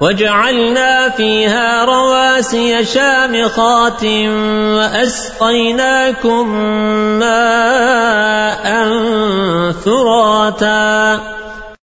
وجعلنا فيها رواسي شامخات وأسقيناكم ماء ثراتا